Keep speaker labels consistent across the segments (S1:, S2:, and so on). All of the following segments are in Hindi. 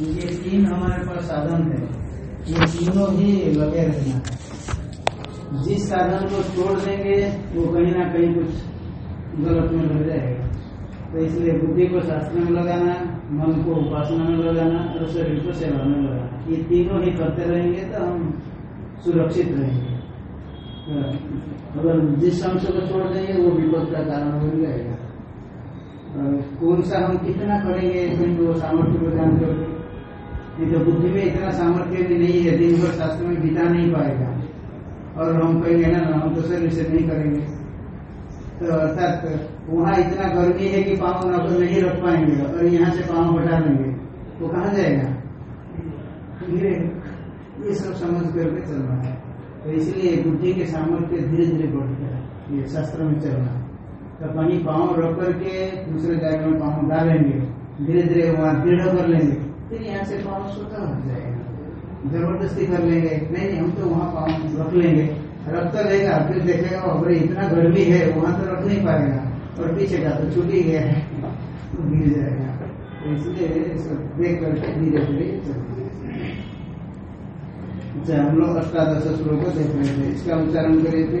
S1: ये तीन हमारे पास साधन है ये तीनों ही लगे रहना है। जिस साधन को छोड़ देंगे, वो कहीं ना कहीं कुछ गलत में लग जाएगा। तो इसलिए बुद्धि को शास्त्र में लगाना, मन को उपासना में लगाना और शरीर को सेवा में लगाना। ये तीनों ही करते रहेंगे तो हम सुरक्षित रहेंगे। तो अगर जिस अंश को छोड़ देंगे, वो विपद का कारण बन जाएगा। कौन सा हम कितना करेंगे वो सामर्थ्य प्रदान करके नहीं तो बुद्धि में इतना सामर्थ्य भी नहीं है, दिन भर शास्त्र में बिता नहीं पाएगा। और हम कहेंगे, ना हम तो सर से नहीं करेंगे। तो अर्थात वहाँ इतना गर्मी है कि पाँव नहीं रख पाएँगे और यहाँ से पाँव हटा लेंगे तो कहा जाएगा? ये सब समझ करके चलना है। तो इसलिए बुद्धि के सामर्थ्य धीरे धीरे बढ़ता है, ये शास्त्र में चलना तो कहीं पाँव रख करके दूसरे जगह में पाँव डालेंगे। धीरे धीरे वहाँ दृढ़ कर लेंगे। फिर यहाँ से पाँव स्वतः हट जाएगा। ज़बरदस्ती कर लेंगे। नहीं नहीं, हम तो वहाँ पाँव रख लेंगे। रखता रहेगा, फिर देखेगा अरे इतना गर्मी है, वहाँ तो रख नहीं पाएगा। और पीछे का तो छूट ही गया है। तो गिर जाएगा। तो इसलिए देख करके धीरे धीरे अच्छा हम लोग अष्टादश श्लोक देख रहे थे। इसका उच्चारण करे थे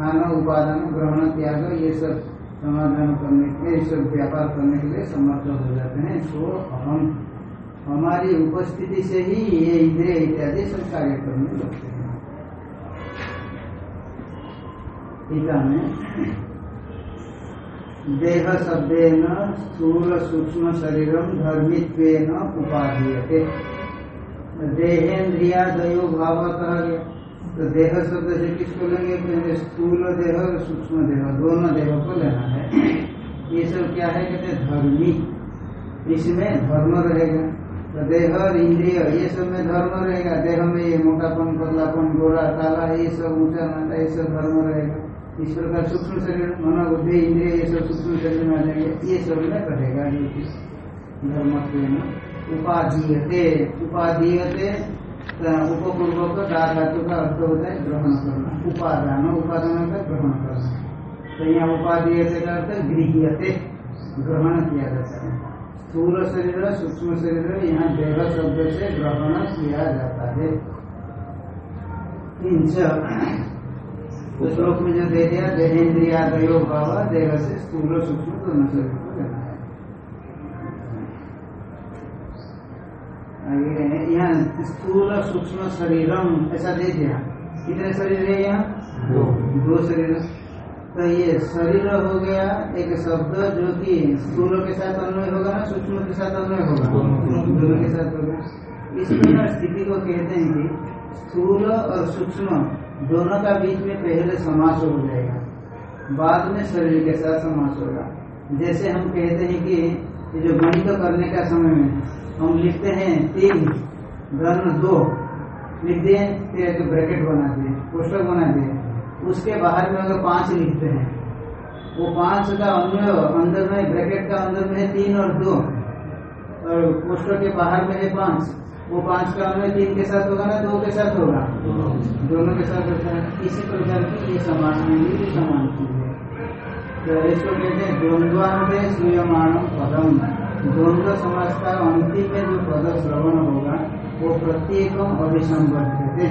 S1: खाना, उपादान, ग्रहण, त्याग, ये सब समाधान करने के ये सब व्यापार करने के लिए समर्थ हो जाते हैं। तो हम हमारी उपस्थिति से ही ये इंद्रिय इत्यादि सब कार्य करने लगते हैं। टीका में, देह शब्देन स्थूल सूक्ष्म शरीरम धर्मित्वेन उपाधीयते। देहेन्द्रियादयो भाव कहा गया तो देह शब्द से किसको लेंगे? पहले स्थूल देह और सूक्ष्म देह, दोनों देह को लेना है। ये सब क्या है? कहते धर्मी। इसमें धर्म रहेगा। तो देह और इंद्रिय, ये सब में धर्म रहेगा। देह में ये मोटापन, पतलापन, गोरा, काला, ये सब, ऊँचा, नाटा, ये सब धर्म रहेगा। इस प्रकार सूक्ष्म शरीर, मनोबुद्धि, इंद्रिय, ये सब सूक्ष्म शरीर में आ जाएँगे। ये सब में रहेगा ये धर्म उपाधीयते। उपाधीयते उपपूर्वक धातु का अर्थ होता है ग्रहण करना उपादान उपादान का ग्रहण करना तो यहाँ उपाधीयते का अर्थ ग्रहण किया जाता है स्थूल शरीर सूक्ष्म शरीर यहाँ देह शब्द से ग्रहण किया जाता है तो श्लोक में जो दे दिया देहेन्द्रिया दयो भाव देह से स्थूल सूक्ष्म दोनों शरीर यहाँ स्थूल सूक्ष्म शरीरम ऐसा दे दिया। कितने शरीर है यहाँ? दो। शरीर। तो ये शरीर हो गया एक शब्द जो कि स्थूल के साथ अन्वय होगा ना सूक्ष्म के साथ अन्वय होगा। दोनों के साथ होगा। इस प्रकार स्थिति को कहते हैं कि स्थूल और सूक्ष्म दोनों का बीच में पहले समास हो जाएगा। बाद में शरीर के साथ समास होगा। जैसे हम कहते हैं कि जो गणित करने का समय में हम लिखते हैं तीन धन दो लिख दिए फिर ब्रैकेट बना दिए पुस्तक बना दिए। उसके बाहर में अगर पाँच लिखते हैं, वो पाँच का अन्य अंदर में, ब्रैकेट का अंदर में तीन और दो। और पोस्टर के बाहर में है पाँच, वो पाँच का अन्य तीन के साथ होगा ना, दो के साथ होगा? दोनों के साथ होता है। इसी प्रकार की ये समान समान चीज़ है। तो इसको कहते हैं द्वंद्वांत श्रूयमाण पदम। द्वंद्व समाज का अंतिम में जो पद श्रवण होगा वो प्रत्येकम अभिसंबद्ध थे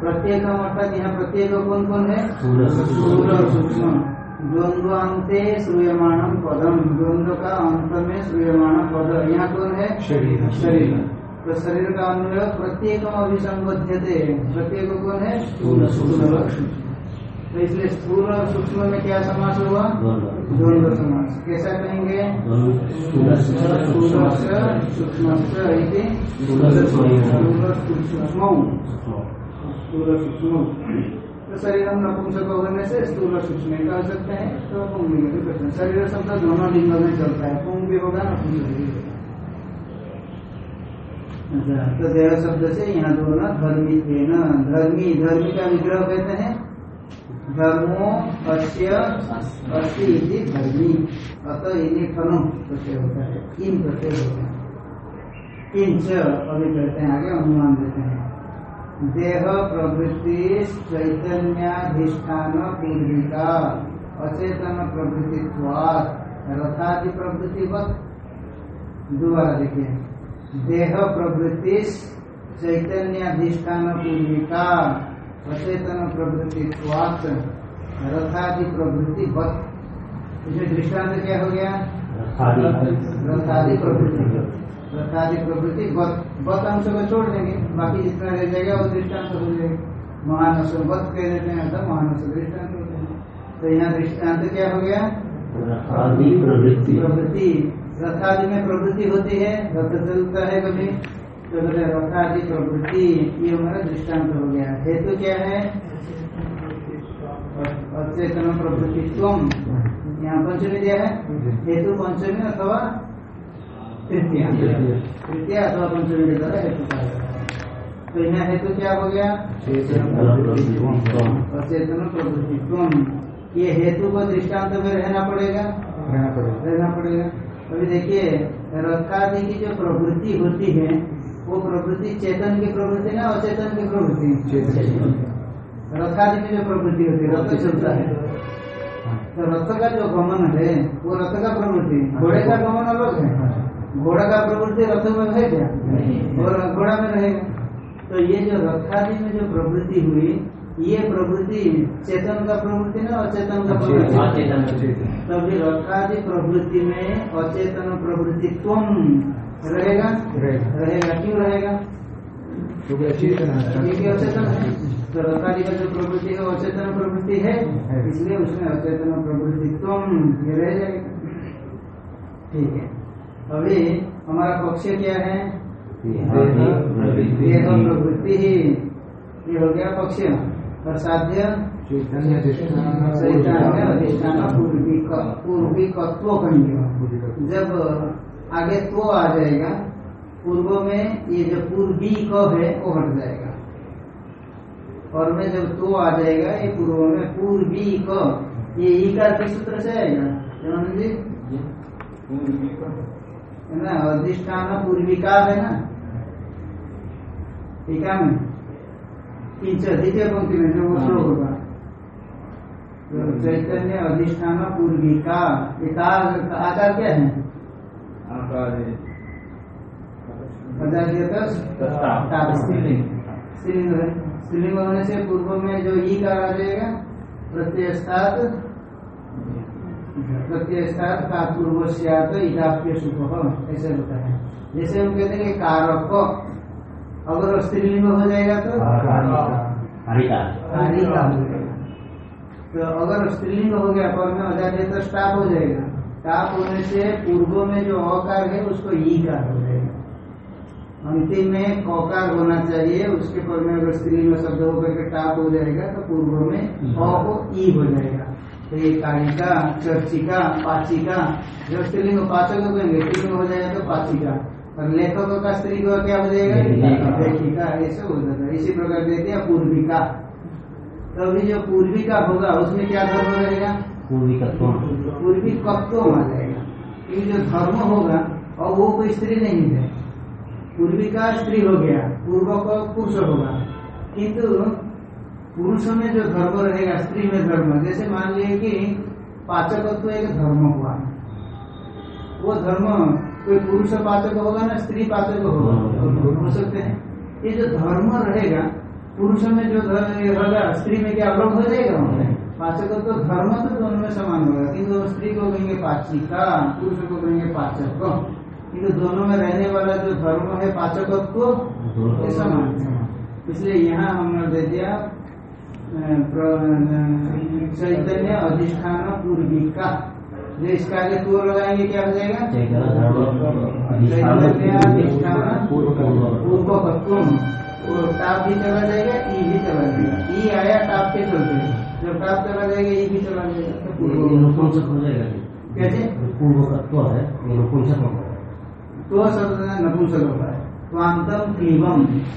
S1: प्रत्येकम अर्थात यहाँ प्रत्येक कौन कौन है और सूक्ष्म। द्वंद्वांते श्रूयमाणम पदम। द्वंद्व का अंत में श्रूयमाण पद। यहाँ कौन है?
S2: शरीर।
S1: शरीर। तो शरीर का अन्वय प्रत्येकम अभिसंबद्ध प्रत्येक कौन है
S2: स्थूल, सूक्ष्म।
S1: और सूक्ष्म। तो इसलिए स्थूल और सूक्ष्म में क्या समास हुआ? द्वंद्व समास। कैसा कहेंगे? तो शरीर हम नपुंसक होने से स्थूल और सूक्ष्म कह सकते हैं। तो पुंग लिंग भी कर सकते हैं। शरीर शब्द दोनों लिंग में चलता है। पुंग भी होगा नपुंसक भी होगा। अच्छा तो देह शब्द से यहाँ बोलना धर्मी धर्मी धर्मी का विग्रह कहते हैं। धर्मो धर्मी। फलों प्रत्यय होता है। इन प्रत्यय होता है। अभी कहते हैं, आगे अनुमान देते हैं। देह प्रवृत्ति चैतन्याधिष्ठान पूर्विका अचेतन प्रवृत्ति रथादि प्रवृत्ति दोबारा देखिए। देह प्रवृत्ति चैतन्याधिष्ठान पूर्विका अचेतन प्रवृत्ति रथादि प्रवृत्ति बत इसमें दृष्टांत क्या हो गया? रथादि। प्रवृत्ति। रथादि प्रवृत्ति बत बत अंश को छोड़ देंगे। बाकी जितना रह जाएगा वो दृष्टांत हो जाएगा। महानस बत कह देते हैं तो महानस दृष्टांत होते हैं तो यहाँ दृष्टांत क्या हो गया?
S2: प्रवृत्ति।
S1: प्रवृत्ति। रथादि में प्रवृत्ति होती है रथ चलता है कभी। तो बोले रथादि प्रवृत्ति ये हमारा दृष्टांत हो गया हेतु क्या है? अचेतन प्रवृत्ति तुम यहाँ पंचमी दिया है। हेतु पंचमी अथवा तृतीया। तृतीया अथवा पंचमी के द्वारा हेतु कहा जाता है। तो यहाँ हेतु क्या हो गया? अचेतन प्रवृत्ति तुम ये हेतु को दृष्टांत में रहना पड़ेगा। रहना पड़ेगा। अभी देखिए रथादि की जो प्रवृत्ति होती है वो प्रवृत्ति चेतन की प्रवृत्ति ना अचेतन की प्रवृत्ति। रथादि की जो प्रवृत्ति होती है रथ चलता है। तो रथ का जो गमन है वो रथ का प्रवृत्ति। घोड़े का गमन अलग है। घोड़ा का प्रवृत्ति रथ में है क्या? और घोड़ा में रहेगा तो ये जो रथादि में जो प्रवृत्ति हुई ये प्रवृत्ति चेतन का प्रवृत्ति ना अचेतन का प्रवृत्ति। तभी रथादि प्रवृत्ति में अचेतन प्रवृत्ति तुम रहेगा? रहेगा। क्यों रहेगा? क्योंकि अचेतन है तो रथादि का जो प्रवृत्ति है अचेतन प्रवृत्ति है। इसलिए उसमें अचेतन प्रवृत्ति तुम ये रह जाएगा। ठीक है। अभी हमारा पक्ष क्या है? देह प्रवृत्ति। ही। ये हो गया पक्ष। और साध्य चैतन्य अधिष्ठान पूर्विक पूर्विकत्व कहेंगे जब आगे तो आ जाएगा। पूर्व में ये जो पूर्वी क है वो हट जाएगा। और में जब तो आ जाएगा ये पूर्व में पूर्वी क। ये ई का किस सूत्र से आएगा हेमंत जी? है। ना? अधिष्ठान पूर्विका है ना? टीका में किंच द्वितीय पंक्ति में जो वो श्लोक होगा। तो चैतन्य अधिष्ठान पूर्विका एकाग आकार क्या है? स्त्रीलिंग होने से पूर्व में जो ई का आ जाएगा प्रत्ययस्तात प्रत्ययस्तात का पूर्व से इदाप्य सुख ऐसे होता है। जैसे हम कहते हैं कारक। अगर स्त्रीलिंग हो जाएगा तो? हो तो अगर स्त्रीलिंग हो गया पर में अजाते तो स्टाप हो जाएगा। स्टाप होने से पूर्व में जो अकार है उसको ई का हो जाएगा। अंतिम में कौकार होना चाहिए उसके पर में अगर स्त्रीलिंग शब्द होकर के टाप हो जाएगा तो पूर्व में अ को ई हो जाएगा। तो ये कालिका चर्चिका पाचिका जब स्त्रीलिंग पाचक कहेंगे स्त्रीलिंग हो जाएगा तो पाचिका। और लेखक का स्त्री को क्या हो जाएगा? लेखिका। ऐसे हो जाता है। इसी प्रकार दे दिया पूर्विका। तो अभी जो पूर्विका होगा उसमें क्या धर्म रहेगा? पूर्वी कत्व आ जाएगा क्योंकि जो धर्म होगा, और वो कोई स्त्री नहीं है। पूर्वी का स्त्री हो गया पूर्व का पुरुष होगा। किंतु पुरुष में जो धर्म रहेगा, स्त्री में धर्म। जैसे मान लिए कि पाचकत्व एक धर्म हुआ। वो धर्म कोई पुरुष पाचक होगा ना, स्त्री पाचक होगा। हो सकते हैं। ये जो धर्म रहेगा, पुरुष में जो होगा स्त्री में क्या अलग हो जाएगा? पाचक तो धर्म तो दोनों में समान होगा। किंतु स्त्री को कहेंगे पाचिका पुरुष को कहेंगे पाचक किंतु दोनों में रहने वाला जो धर्म है पाचकत्व ये समान इसलिए यहाँ हमने दे दिया चैतन्य अधिष्ठान पूर्विका। जो इसका आगे पूर्व लगाएँगे क्या हो जाएगा? चैतन्य अधिष्ठान पूर्वकत्व। वो टाप भी चला जाएगा ई भी चला जाएगा। ई आया टाप के चलते। टाप चला जाएगा ये भी चला जाएगा। तो। कैसे?
S2: पूर्वकत्व है नपुंसक हो
S1: तो शब्द नपुंसक है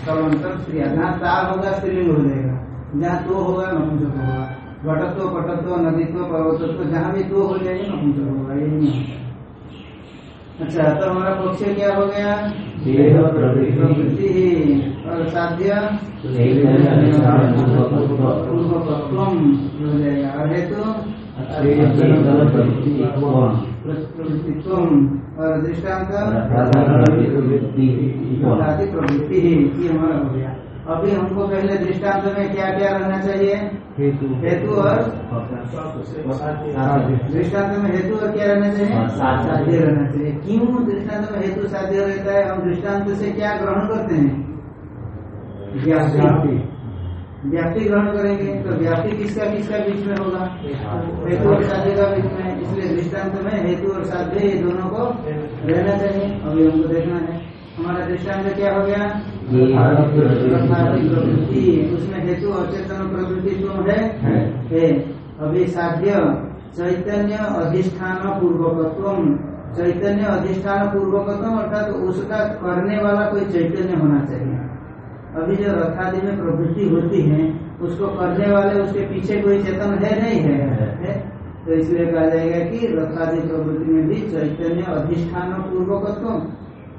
S1: कलंतम स्त्रिया। जहाँ तार होगा स्त्रीलिंग हो जाएगा। जहाँ तो होगा नपुंसक होगा। घटत्व पटत्व नदीत्व पर्वतत्व जहाँ भी तो हो जाएगा नपुंसक होगा। ये नहीं होता। अच्छा तो हमारा पक्ष क्या हो गया?
S2: प्रवृत्ति।
S1: और साध्य हो जाएगा। और हेतु? प्रवृत्तित्व और दृष्टांत?
S2: प्रवृत्ति।
S1: प्रवृत्ति। ये हमारा हो गया। अभी हमको पहले दृष्टांत में क्या क्या रहना चाहिए? हेतु। और? दृष्टांत में हेतु और क्या रहना चाहिए?
S2: और साध्य।
S1: रहना चाहिए। क्यों दृष्टांत में हेतु साध्य रहता है? हम दृष्टांत से क्या ग्रहण करते हैं? व्याप्ति। व्याप्ति ग्रहण करेंगे तो व्याप्ति किसका किसका बीच में होगा? हेतु और साध्य का बीच में। इसलिए दृष्टांत में हेतु और साध्य ये दोनों को रहना चाहिए। अभी हमको देखना है। हमारा दृष्टांत क्या हो गया? प्रवृत्ति उसमें हेतु अचेतन प्रवृत्ति है है। अभी साध्य चैतन्य अधिष्ठान पूर्वकत्व चैतन्य अधिष्ठान पूर्वकत्व अर्थात तो उसका करने वाला कोई चैतन्य होना चाहिए। अभी जो रथादि में प्रवृत्ति होती है उसको करने वाले उसके पीछे कोई चेतन है नहीं है, है? तो इसलिए कहा जाएगा कि रथादि प्रवृत्ति में भी चैतन्य अधिष्ठान पूर्वकत्व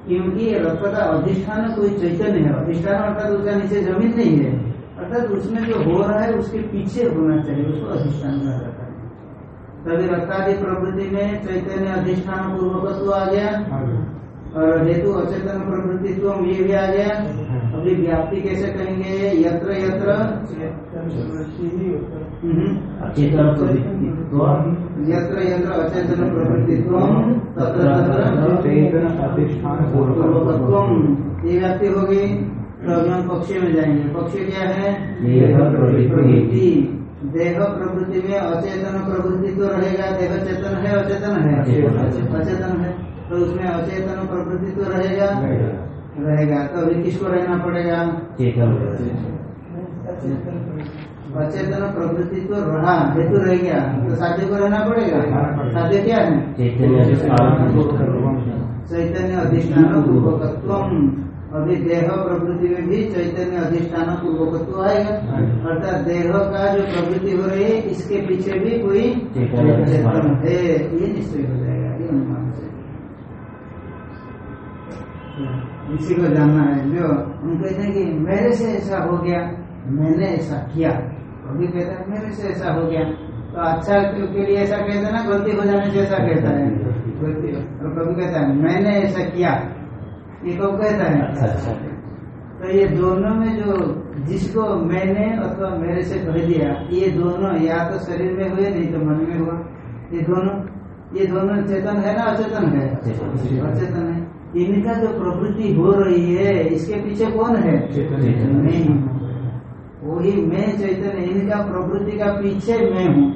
S1: क्योंकि ये रथ का अधिष्ठान कोई चैतन्य है। अधिष्ठान अर्थात उसका नीचे ज़मीन नहीं है। अर्थात उसमें जो हो रहा है उसके पीछे होना चाहिए उसको अधिष्ठान कहा जाता है। तभी रथादि प्रवृत्ति में चैतन्य अधिष्ठान पूर्वकत्व आ गया। और हेतु अचेतन प्रवृत्तित्व ये भी आ गया। अभी व्याप्ति कैसे कहेंगे? यत्र यत्र।
S2: अचेतन
S1: यत्र यत्र अचेतन तत्र तत्र पूर्वकत्व ये व्याप्ति हो गई तो अभी हम पक्ष में जाएँगे पक्ष क्या है
S2: देह प्रवृत्ति
S1: प्रवृत्ति देह प्रवृत्ति में अचेतन प्रवृत्ति तो रहेगा देह चेतन है अचेतन है
S2: अचेतन।
S1: अचेतन है तो उसमें अचेतन प्रवृत्ति तो रहेगा रहेगा तो अभी किसको रहना पड़ेगा
S2: चेतन
S1: अचेतन प्रवृत्ति तो रहा हेतु रह गया। तो साध्य को रहना पड़ेगा। साध्य क्या है?
S2: चैतन्य अधिष्ठान।
S1: चैतन्य अधिष्ठान। पूर्वकत्व अभी देह प्रवृत्ति में भी चैतन्य अधिष्ठान पूर्वकत्व आएगा। अर्थात देह का जो प्रवृत्ति हो रही है इसके पीछे भी कोई
S2: चैतन्य
S1: चेतन है ये निश्चय हो जाएगा ये अनुमान से। इसी को जानना है। जो हम कहते हैं कि मेरे से ऐसा हो गया मैंने ऐसा किया। कभी कहता है मेरे से ऐसा हो गया। तो अच्छा के लिए ऐसा कहता है ना गलती हो जाने से ऐसा कहता है। गलती और कभी कहता है मैंने ऐसा किया। ये कब कहता
S2: अच्छा
S1: है?
S2: अच्छा
S1: तो ये दोनों में जो जिसको मैंने अथवा मेरे से कह दिया ये दोनों या तो शरीर में हुए नहीं तो मन में हुआ। ये दोनों ये दोनों चेतन है ना अचेतन है?
S2: अचेतन।
S1: है। इनका जो प्रवृत्ति हो रही है इसके पीछे कौन है?
S2: चैतन्य।
S1: वही मैं चैतन्य इनका प्रवृत्ति का पीछे मैं हूँ।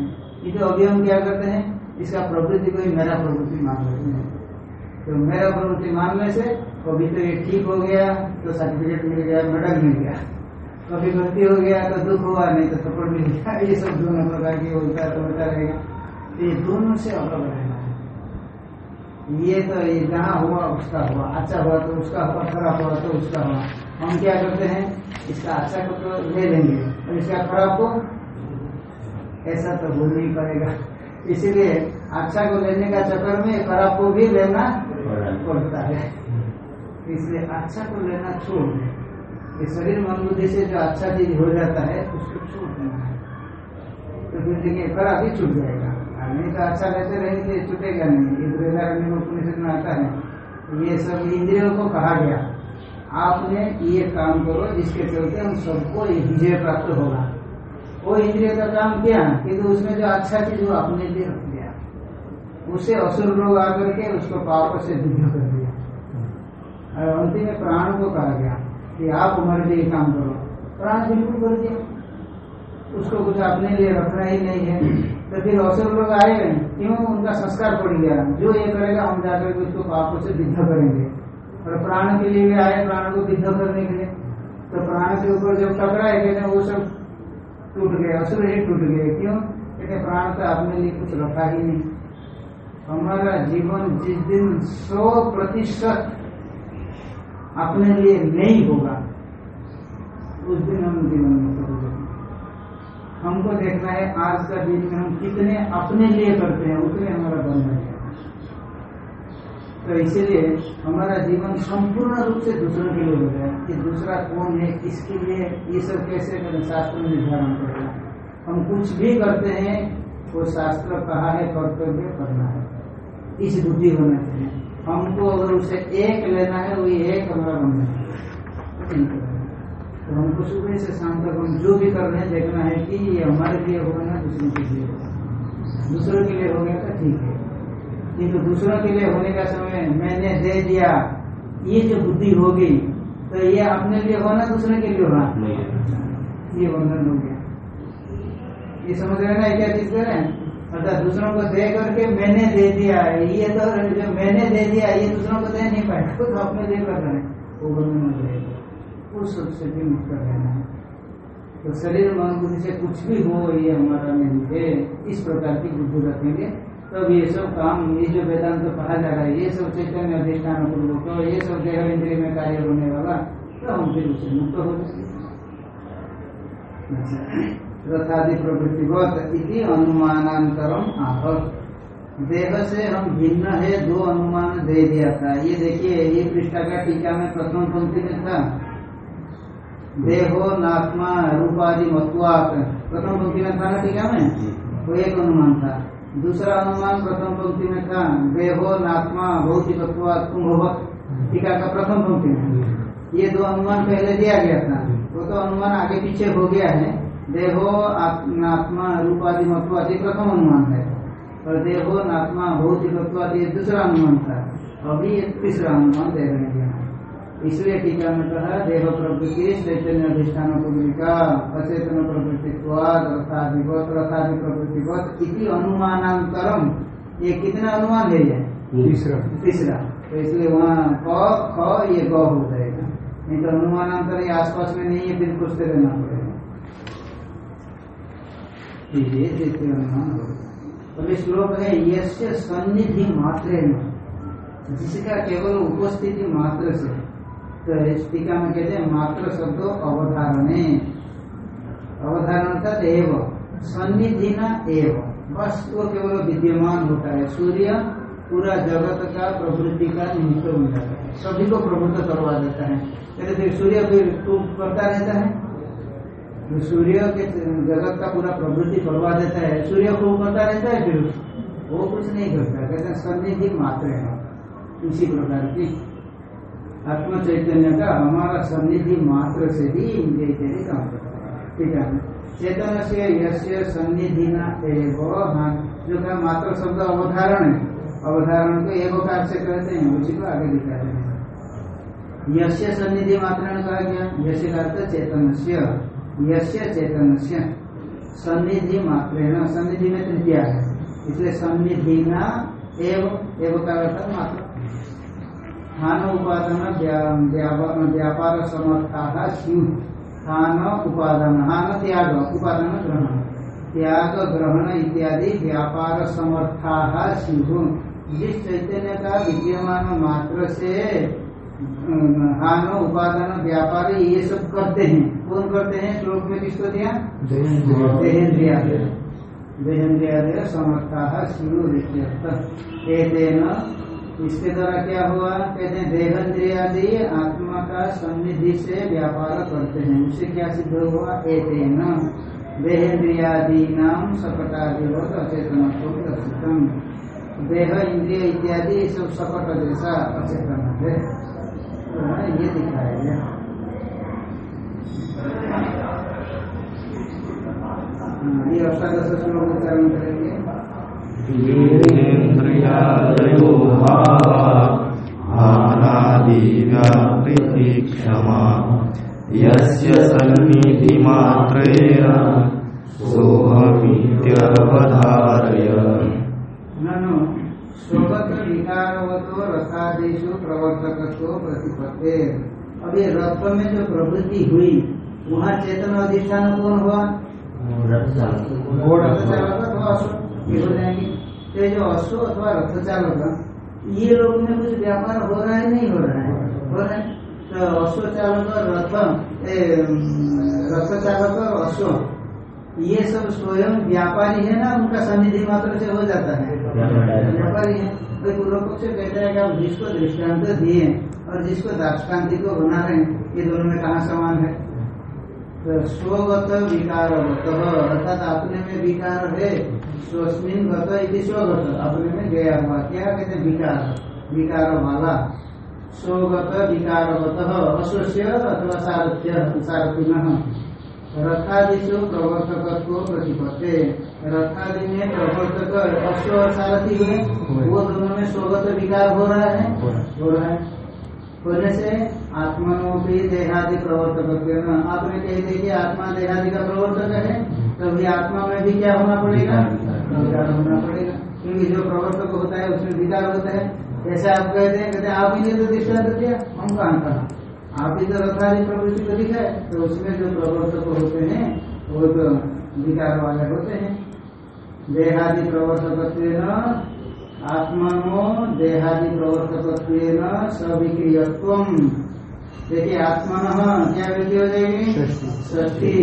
S1: ये तो अभी हम क्या करते हैं? इसका प्रवृत्ति को ही मेरा प्रवृत्ति मान लेते हैं। तो मेरा प्रवृत्ति मानने से कभी तो ये ठीक हो गया तो सर्टिफिकेट मिल गया, मेडल मिल गया। कभी गलती हो गया तो दुख हुआ, नहीं तो थप्पड़ मिल गया। ये सब दोनों प्रकार की उल्टा तो उल्टा रहेगा। तो ये दोनों से अलग रहना है ये तो ये जहाँ हुआ, उसका हुआ। अच्छा हुआ तो उसका हुआ, खराब हुआ तो उसका हुआ। हम क्या करते हैं? इसका अच्छा को तो ले लेंगे। और इसका खराब को ऐसा तो भूल नहीं पड़ेगा। इसीलिए अच्छा को लेने का चक्कर में खराब को भी लेना पड़ता है। इसलिए अच्छा को लेना छोड़ ये शरीर मन बुद्धि से जो अच्छा चीज़ हो जाता है, उसको छोड़ देना है। तो फिर देखिए खराब ही छूट जाएगा। और नहीं तो अच्छा लेते रहेंगे छूटेगा नहीं। बृहदारण्य को में आता है। ये सब इंद्रियों को कहा गया। आपने ये काम करो, जिसके चलते हम सबको ये विजय प्राप्त होगा। वो इंद्रिय का काम किया, किंतु उसमें जो अच्छा चीज़ वो अपने लिए रख दिया उसे असुर लोग आकर के उसको पाप से विद्ध कर दिया। और अंतिम में प्राण को कहा गया कि आप हमारे लिए काम करो। प्राण बिल्कुल कर दिया उसको कुछ अपने लिए रखना ही नहीं है। तो फिर असुर लोग आए, क्यों? उनका संस्कार पड़ गया। जो ये करेगा, हम जाकर के उसको पापों से विद्ध करेंगे। और प्राण के लिए भी आए, प्राण को विद्ध करने के लिए। तो प्राण के ऊपर जब टकराए कहते वो सब टूट गए असुर ही टूट गए क्यों? कहते, प्राण तो अपने लिए कुछ रखा ही नहीं। हमारा जीवन जिस दिन सौ प्रतिशत अपने लिए नहीं होगा, उस दिन हम जीवन में हो जाएँगे। हमको देखना है, आज का दिन में हम कितने अपने लिए करते हैं, उतने हमारा बंधन है तो इसीलिए हमारा जीवन संपूर्ण रूप से दूसरों के लिए हो गया कि दूसरा कौन है, किसके लिए, ये सब कैसे शास्त्र निर्धारण करेगा हम कुछ भी करते हैं, वो शास्त्र कहा है, कर्तव्य करना है। इस बुद्धि होना चाहिए हमको अगर उसे एक लेना है, वो एक हमारा बंधन है। तो हमको सुबह से शाम तक हम जो भी कर रहे हैं, देखना है कि ये हमारे लिए होगा ना, दूसरों के लिए होगा। दूसरों के लिए हो गया तो ठीक है। किंतु दूसरों के लिए होने का समय मैंने दे दिया। ये जो बुद्धि होगी तो ये अपने लिए होना दूसरे के लिए होगा ये बंधन हो गया। ये समझ रहे ना क्या चीज़ करें अर्थात दूसरों को दे करके मैंने दे दिया ये तो जो मैंने दे दिया ये दूसरों को दे नहीं पाए खुद तो अपने लिए कर रहे हैं। वो बंधन हो जाएगा उस सबसे भी मुक्त रहना है तो शरीर मन बुद्धि से कुछ भी हो ये हमारा नहीं है। इस प्रकार की बुद्धि रखेंगे। तब ये सब काम ये जो वेदांत तो कहा जा रहा है ये सब चैतन्य अधिष्ठान पूर्वक तो ये सब देह इंद्रिय में कार्य होने वाला तो हम फिर उसे मुक्त हो जाएँगे रथादि प्रवृत्तिवत इति अनुमानांतरम आह देह से हम भिन्न है दो अनुमान दे दिया था। ये देखिए ये पृष्ठा का टीका में प्रथम पंक्ति में था। देहो नात्मा रूपादि मत्वात। प्रथम पंक्ति में था ना टीका में? वो एक अनुमान था। दूसरा अनुमान प्रथम पंक्ति में था, देहो नात्मा भौतिकत्वात कुंभवत टीका का प्रथम पंक्ति में। ये दो अनुमान पहले दिया गया था। वो तो अनुमान आगे पीछे हो गया है। देहो आत्मा रूपादि मत्वादि प्रथम अनुमान है। और देहो नात्मा ये दूसरा अनुमान था। अभी तीसरा अनुमान दे रहे हैं। इसलिए टीका में कहा देह प्रवृत्ति चैतन्य अधिष्ठान पूर्विका अचेतन प्रवृत्तिवाद रथाधिपत रथादि प्रवृत्तिवत इति अनुमानांतरम। ये कितना अनुमान है ये
S3: तीसरा।
S1: तीसरा। तो इसलिए वहाँ क ख ये ग हो जाएगा। नहीं तो अनुमानांतर ये आसपास में नहीं है फिर पूछते रहना पड़ेगा। ये द्वितीय अनुमान होगा अभी श्लोक है यस्य सन्निधि मात्र जिसका केवल उपस्थिति मात्र से तो टीका में कहते हैं, मात्र शब्द अवधारणे। अवधारण का एव न एव। बस वो केवल विद्यमान होता है। सूर्य पूरा जगत का, प्रवृत्ति का निमित्त बन जाता है। सभी को प्रवृत्त करवा देता है। कहते फिर सूर्य फिर टूट करता रहता है। तो सूर्य के जगत का पूरा प्रवृत्ति करवा देता है। सूर्य को करता रहता है, फिर वो कुछ नहीं करता। कहते सन्निधि मात्र है। इसी प्रकार की आत्म चैतन्य का हमारा सन्निधि मात्र से ही इंद्रिय इत्यादि काम करता है। ठीक है? चेतन से यश्य सन्निधि न एवं हाँ जो का मात्र शब्द अवधारण है। अवधारण को एक कार से कहते हैं, उसी को आगे दिखाते हैं। यश्य सन्निधि मात्र कहा गया यश्य का अर्थ चेतन से यश्य चेतन से सन्निधि मात्र सन्निधि में तृतीया है। इसलिए सन्निधि न एवं एवं का अर्थ मात्र। स्थान उपादान व्यापार समर्था स्यु। स्थान उपादान हान त्याग उपादान ग्रहण। त्याग ग्रहण इत्यादि व्यापार समर्था स्यु। जिस चैतन्य का विद्यमान मात्र से हान उपादान व्यापार ये सब करते हैं। कौन करते हैं? श्लोक में किसको दिया? देहेन्द्रिया देहेन्द्रिया समर्था स्यु इसके द्वारा क्या हुआ? कहते हैं देहेन्द्रियादि आत्मा का सन्निधि से व्यापार करते हैं। उससे क्या सिद्ध हुआ? एतेन देहेन्द्रियादि नाम सकटादिवत अचेतन दर्शितम देह, इंद्रिय इत्यादि सब सकट जैसा अचेतन है। तो ये दिखाया गया। ये अष्टादश श्लोक उच्चारण करेंगे।
S4: क्षमा यस्य सन्निधिमात्रेण सोऽहमित्यवधारय
S1: ननु स्वगत प्रवर्तकत्व प्रतिपत्ते। रथ में जो प्रवृत्ति हुई वहाँ चेतन अधिष्ठान कौन हुआ?
S2: रथ चालक
S1: रथ चालक अथवा अश्व ये हो। जाएँगे तो जो अश्व अथवा रथ चालक ये लोग में कुछ व्यापार हो रहा है, नहीं हो रहा है? हो रहा है। तो अश्व चालक रथ रथ चालक और अश्व, ये सब स्वयं व्यापारी है ना? उनका सन्निधि मात्र से हो जाता है। व्यापारी है। तो पूर्व पक्ष कहता है कि आप जिसको दृष्टांत दिए और जिसको दाष्टान्ति को बना रहे हैं, ये दोनों में कहा समान है? तो स्वगत विकार अर्थात अपने में विकार है स्वस्मिन गत इति स्वगत। अपने में गया हुआ। क्या कहते विकार। विकार वाला। स्वगत विकारवत अश्वस्य अथवा सारथ्य सारथिन रथादिशु प्रवर्तकत्व प्रतिपत्ति। रथादि में प्रवर्तक अश्व और सारथी है। वो दोनों में स्वगत विकार हो रहा है? हो रहा है। होने से आत्मनोपी देहादि प्रवर्तक आपने कह दिया कि आत्मा देहादि का प्रवर्तक है तभी आत्मा में भी क्या होना पड़ेगा? विकार होना पड़ेगा। क्योंकि जो प्रवर्तक होता है उसमें विकार होता है। जैसे आप कहते हैं कहते आप ही ने तो दृष्टांत दिया हम कहाँ कहा? आप ही तो रथादि प्रवृत्ति को दिखाए तो उसमें जो प्रवर्तक होते हैं वो तो विकार वाले होते हैं। देहादि प्रवर्तक आत्मनो देहादि प्रवर्तक सविक्रियत्व देखिए आत्मन क्या वृद्धि हो जाएगी? ष्ठी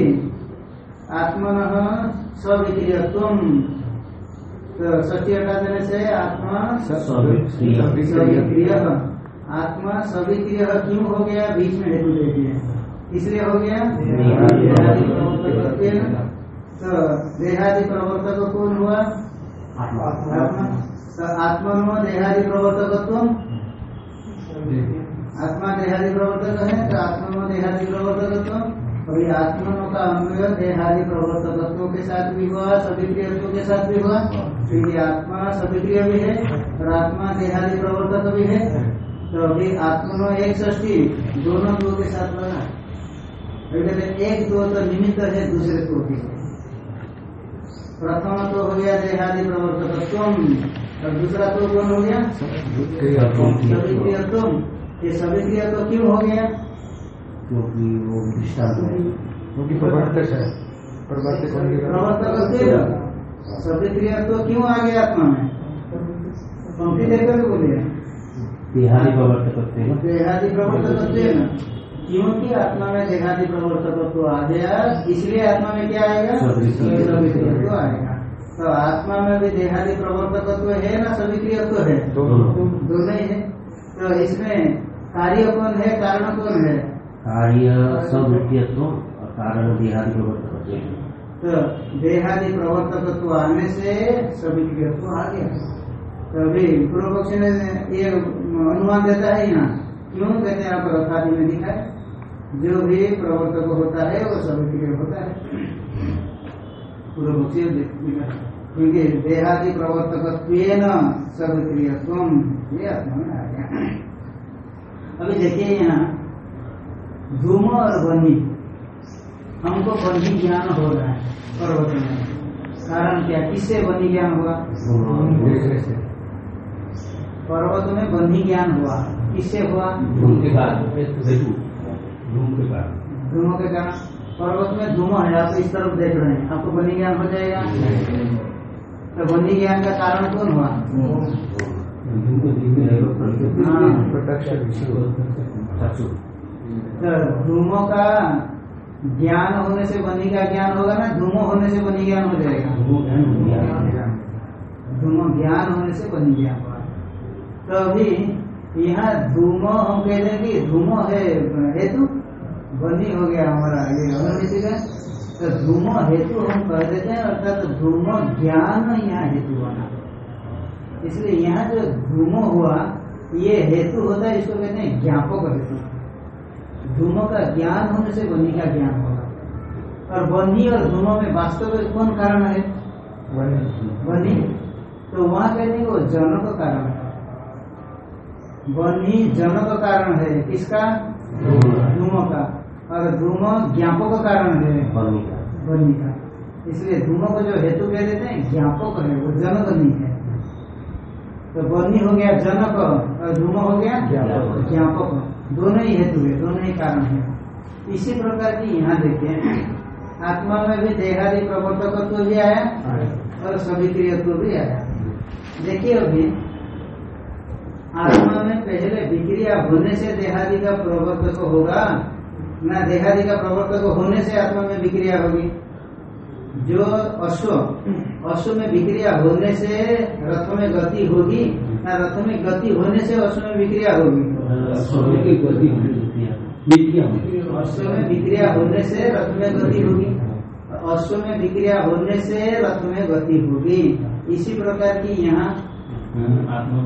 S1: आत्मन सविक्रियत्व तो ष्ठी हटा देने से आत्मा सविक्रिय। आत्मा सविक्रिय क्यों हो गया? बीच में हेतु दे दिए इसलिए हो गया देहादि प्रवर्तक तो देहादि प्रवर्तक कौन हुआ? आत्मा। तो आत्मा देहादि प्रवर्तकत्व? आत्मा देहादि प्रवर्तक है तो आत्मा देहादि प्रवर्तकत्व? अभी आत्मनों का अन्वय देहादि प्रवर्तकत्व के साथ भी हुआ, सविक्रियत्व के साथ भी हुआ। क्योंकि आत्मा सविक्रिय भी है, और आत्मा देहादि प्रवर्तक भी है। तो अभी आत्मनो एक षष्ठी दोनों दो के साथ अभी कहते एक दो तो निमित्त है दूसरे को। भी प्रथम तो हो गया देहादि प्रवर्तकत्व। और दूसरा तो कौन हो गया? सविक्रियत्व ये सविक्रिय तो क्यों हो गया?
S2: क्योंकि वो दृष्टांत है
S3: क्योंकि प्रवर्तक है। प्रवर्तक होने के बाद-
S1: तो क्यों आ गया आत्मा में? पंक्ति देखकर बोलिए।
S2: बिहारी प्रवर्तक करते हैं
S1: देहादि प्रवर्तक क्योंकि आत्मा में देहादि प्रवर्तकत्व आ गया इसलिए आत्मा में क्या आएगा?
S2: सविक्रिय।
S1: सविक्रियत्व आएगा। तो आत्मा में भी देहादि प्रवर्तकत्व है ना सविक्रियत्व है?
S3: दोनों।
S1: ही है। तो इसमें कार्य कौन है कारण कौन है?
S2: कार्य सवृत्तियत्व और कारण बिहारी प्रवर्तक करते हैं
S1: तो देहादि प्रवर्तकत्व आने से सविक्रियत्व आ गया। तो अभी पूर्व पक्ष ने ये अनुमान देता है यहाँ क्यों कहते हैं आप रथादि में दिखाए? जो भी प्रवर्तक होता है वो सविक्रिय होता है। पूर्व क्योंकि देहादि प्रवर्तक सविक्रियत्व ये आत्मा में आ गया अभी देखिए यहाँ धूम और बनी हमको बनी ज्ञान हो रहा है पर्वत में। कारण क्या किससे बनी ज्ञान हुआ? पर्वत में बनी ज्ञान हुआ। किससे हुआ?
S2: धूम के बाद धूम के बाद।
S1: धूमों के कारण। पर्वत में धूम है आप इस तरफ़ देख रहे हैं। आपको बनी ज्ञान हो जाएगा? तो बनी ज्ञान का कारण कौन हुआ?
S2: धूम है,
S1: तो का ज्ञान होने से बनी का ज्ञान होगा ना? धूमो होने से बनी ज्ञान हो जाएगा। धूम ज्ञान होने से बनी ज्ञान हुआ तो अभी यहाँ धूमो हम कह दें कि धूमो है हेतु बनी हो गया हमारा ये अनुमिति का? तो धूमो हेतु हम कह देते हैं अर्थात धूमो ज्ञान यहाँ हेतु बना। इसलिए यहाँ जो धूमो हुआ ये हेतु होता है इसको कहते हैं ज्ञापक हेतु। धूमो का ज्ञान होने से बनी का ज्ञान होगा। और बनी और धूमो में वास्तव में कौन कारण है? बनी तो वहाँ कहते हैं वो जनक कारण है। बनी जनक कारण है किसका? धूमो का। और धूमो ज्ञापक कारण है।
S2: बनी का
S1: इसलिए धूमो को जो हेतु कह देते हैं ज्ञापक है वो जनक नहीं है। तो बनी हो गया जनक और धूम हो गया
S3: ज्ञापक।
S1: ज्ञापक। दोनों ही हेतु है दोनों ही कारण है। इसी प्रकार की यहाँ देखिए आत्मा में भी देहादि प्रवर्तकत्व भी आया और सविक्रियत्व भी आया। देखिए अभी आत्मा में पहले विक्रिया होने से देहादि का प्रवर्तक होगा ना देहादि का प्रवर्तक होने से आत्मा में विक्रिया होगी। जो अश्व अश्व में विक्रिया होने से रथ में गति होगी ना रथ में गति होने से अश्व में विक्रिया होगी। अश्व में विक्रिया होने से। रथ में गति होगी। अश्व में विक्रिया होने से रथ में गति होगी। इसी प्रकार की यहाँ आत्मा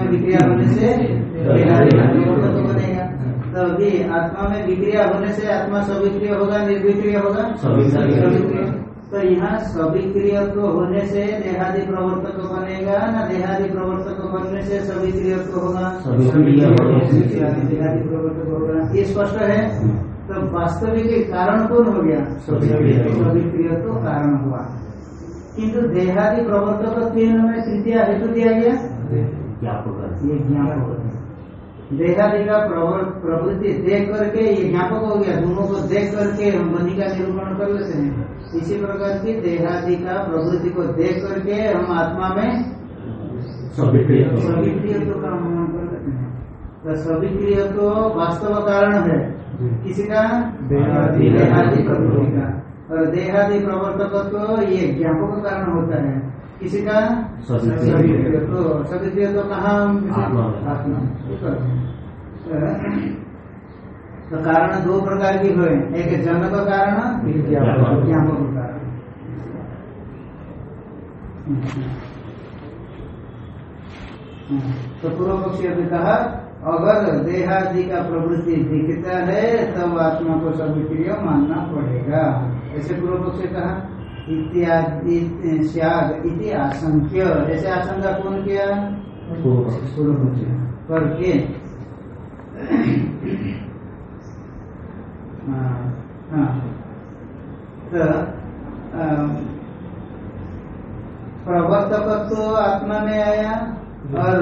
S1: में विक्रिया होने से देहादि का प्रवर्तक बनेगा तो अभी आत्मा में विक्रिया होने से आत्मा सविक्रिय होगा निर्विक्रिय होगा?
S2: सविक्रिय।
S1: तो यहाँ सविक्रिय तो होने से देहादि प्रवर्तक बनेगा ना देहादि प्रवर्तक बनने से सविक्रिय होगा?
S2: होने से।
S1: देहादि प्रवर्तक होगा। ये स्पष्ट है? तो वास्तविक कारण कौन हो गया?
S2: सविक्रिय।
S1: तो कारण हुआ। किंतु देहादि प्रवर्तक तीन में तृतीय हेतु दिया गया?
S2: ज्ञापक
S1: ये ज्ञापक है देहादि का प्रवृत्ति देख करके ये ज्ञापक हो गया। दोनों को देख करके हम बनी का निरूपण कर लेते हैं। इसी प्रकार की देहादि का प्रवृत्ति को देख करके हम आत्मा में
S2: सविक्रिय
S1: सविक्रियत्व का अनुमान कर लेते हैं। तो सविक्रिय तो वास्तव कारण है। किसी का?
S3: देहादि।
S1: प्रवृत्ति। का। और देहादि प्रवर्तक तो ये ज्ञापक कारण होता है। किसी का?
S2: सविक्रिय।
S1: सविक्रिय तो सविक्रिय तो कहाँ?
S2: आत्मा
S1: आत्मा तो कारण दो प्रकार की हुए एक जनक कारण
S3: ज्ञापक।
S1: कारण। तो पूर्व पक्षी अभी कहा अगर देहादि का प्रवृत्ति दिखता है तब आत्मा को सविक्रिय मानना पड़ेगा। ऐसे पूर्व पक्षी कहा इत्यादि त्याग इति आशंक्य ऐसे आशंका कौन किया? पूर्व पक्षी। करके हाँ। तो आत्मा में आया और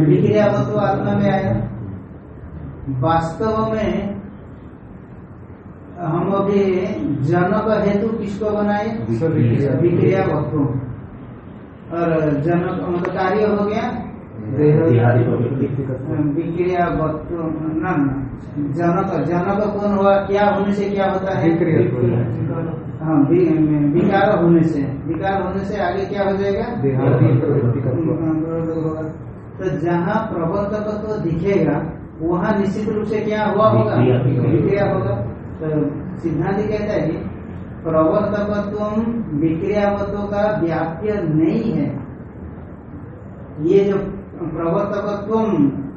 S1: विक्रियावत्व आत्मा में आया वास्तव में हम अभी जनक हेतु किसको बनाए
S3: सविक्रिया।
S1: विक्रियावत्व और जनक मतलब कार्य हो गया। विक्रिया वस्तु जनक जनक कौन हुआ? क्या होने से क्या होता है? हाँ विकार होने से। विकार होने से आगे क्या हो जाएगा? तो जहाँ प्रवर्तकत्व दिखेगा वहाँ निश्चित रूप से क्या हुआ होगा?
S2: विक्रिया।
S1: विक्रिया होगा। तो सिद्धांत कहता है कि प्रवर्तकत्व विक्रियावत्व का व्याप्य नहीं है। ये जो प्रवर्तकत्व,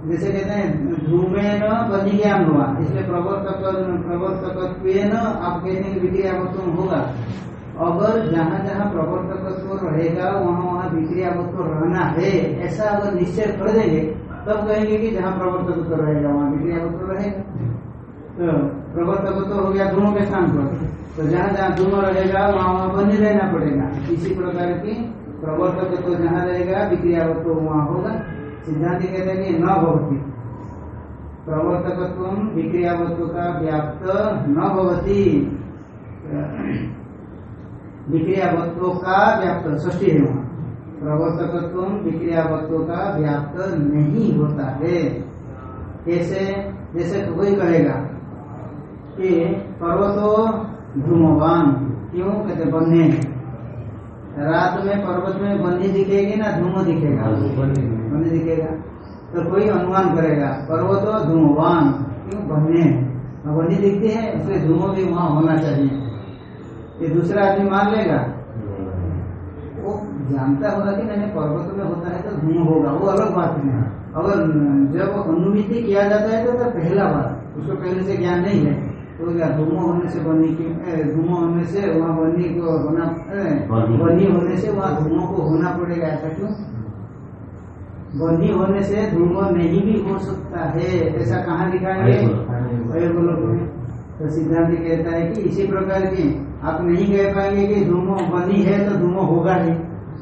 S1: जैसे कहते हैं धूमे न बनी ज्ञान हुआ इसलिए प्रवर्तक प्रवर्तकत्व आप कहते हैं विक्रियावत्व होगा। अगर जहाँ जहाँ प्रवर्तकत्व रहेगा, वहाँ वहाँ विक्रियावत्व रहना है, ऐसा अगर निश्चय कर देंगे, तब कहेंगे कि जहाँ प्रवर्तकत्व रहेगा, वहाँ विक्रियावत्व रहेगा। तो प्रवर्तकत्व हो गया दोनों के स्थान पर। तो जहाँ जहाँ दोनों रहेगा, वहाँ वहाँ बनी रहना पड़ेगा। इसी प्रकार की प्रवर्तकत्व जहाँ रहेगा, विक्रियावत्व वहाँ होगा। सिद्धांत कहते हैं न भवती। प्रवर्तकत्व विक्रियावत्व का व्याप्त न भवती। विक्रियावत्व का व्याप्त ष्टी है वहाँ। प्रवर्तकत्व विक्रियावत्व का व्याप्त नहीं होता है। कैसे जैसे कोई कहेगा कि पर्वतो धूमवान, क्यों? कहते बन्ने रात में पर्वत में बंदी दिखेगी ना धूम दिखेगा। बंदी दिखेगा। तो कोई अनुमान करेगा पर्वतो धूमवान क्यों बन्ने और बन्नी दिखती है उसके धूम भी वहाँ होना चाहिए। ये दूसरा आदमी मान लेगा वो जानता होगा कि नहीं पर्वत में होता है तो धूम होगा वो अलग बात है। अगर जब अनुमिति किया जाता है तो, तो पहला बात उसको पहले से ज्ञान नहीं है। तो क्या धूम होने से बनी की धूम होने से वहाँ बनी को होना
S2: बनी।
S1: होने से वहाँ धूमों को होना पड़ेगा ऐसा क्यों? बनी होने से धूम नहीं भी हो सकता है ऐसा कहाँ दिखाएँगे तो सिद्धांत कहता है कि इसी प्रकार की आप नहीं कह पाएँगे कि धूमो बनी है तो धूमो होगा ही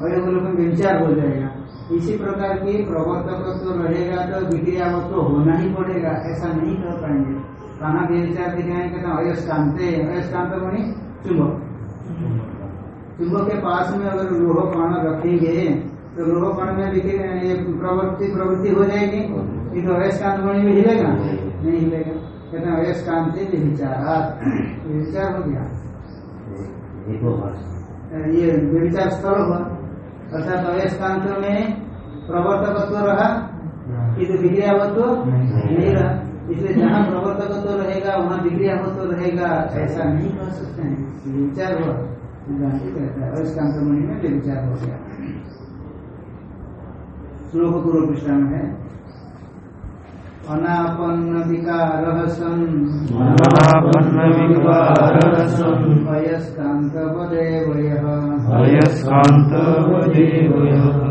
S1: अयोगलोक में विचार हो जाएगा। इसी प्रकार की प्रवर्तक तो रहेगा तो विक्रिया तो होना ही पड़ेगा ऐसा नहीं कर पाएँगे। कहाँ विचार दिखाएँगे कहते हैं अयस्कांते। अयस्कांत मणि चुंबक। चुंबक के पास में अगर लोह कण रखेंगे तो लोह कण में ये प्रवृत्ति प्रवृत्ति हो जाएगी। ये तो अयस्कांत मणि में हिलेगा। नहीं हिलेगा। कहते हैं अयस्कांति विचार विचार हो गया। ये विचार स्थल हुआ। अर्थात अयस्कांत में प्रवर्तकत्व रहा। किंतु विक्रियावत्व नहीं रहा। इसलिए जहाँ प्रवर्तक तो रहेगा वहाँ विक्रिया हो तो रहेगा ऐसा नहीं कह सकते हैं। विचार हुआ। कहता है। अयस्कांत मणि में विचार हो गया। श्लोक पूर्व पृष्ठा में है। अनापन्न विकार सन
S4: अनापन्न विकारसम्
S1: अयस्कान्तवदेवयः
S4: अयस्कान्तवदेवयः